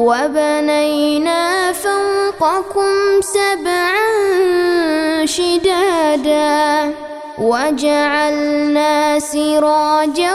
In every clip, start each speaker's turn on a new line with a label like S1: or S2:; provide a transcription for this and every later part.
S1: وبنينا فوقكم سبعا شدادا وجعلنا سراجا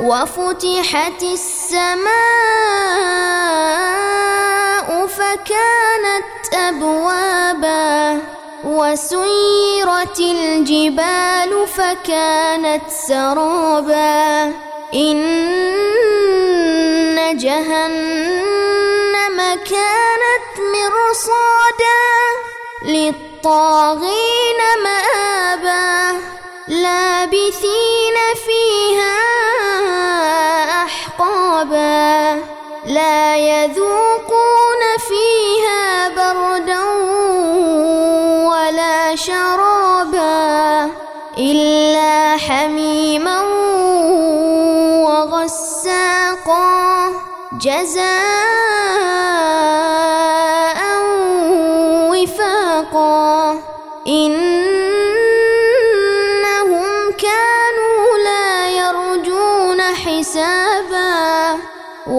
S1: وفتحت السماء فكانت أبوابا وسيرت الجبال فكانت سرابا إن جهنم لا يذوقون فيها بردا ولا شرابا إلا حميما وغساقا جزاء وفاقا إنهم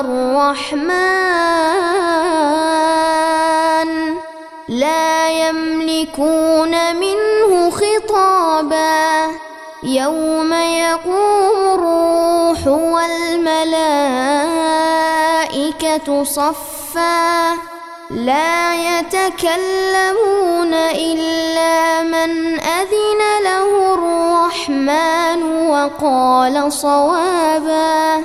S1: الرحمن. لا يملكون منه خطابا. يوم يقوم الروح والملائكة صفا. لا يتكلمون إلا من أذن له الرحمن وقال صوابا.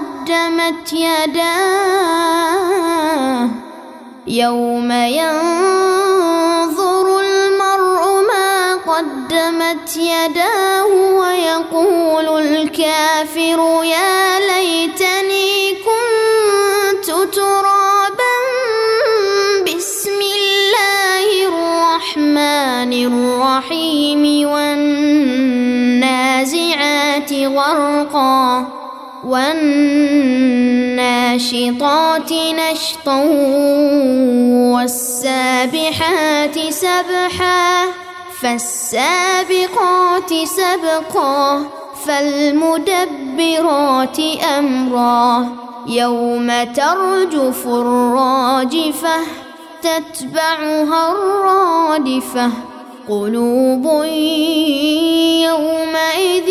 S1: قدمت يداه. يوم ينظر المرء ما قدمت يداه ويقول الكافر يا والناشطات نشطا والسابحات سبحا فالسابقات سبقا فالمدبرات أمرا يوم ترجف الراجفة تتبعها الرادفة قلوب يومئذ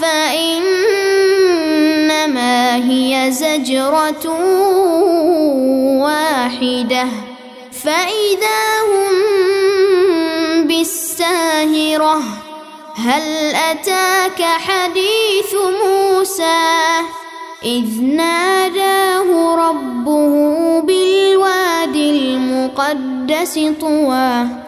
S1: فإنما هي زجرة واحدة. فإذا هم بالساهرة هل أتاك حديث موسى؟ إذ ناداه ربه بالواد المقدس طوى.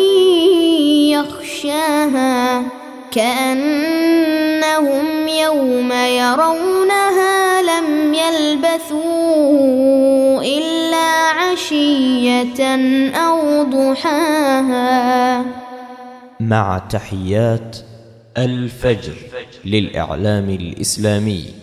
S1: يخشاها كأنهم يوم يرونها لم يلبثوا إلا عشية أو ضحاها.
S2: مع تحيات الفجر للإعلام الإسلامي.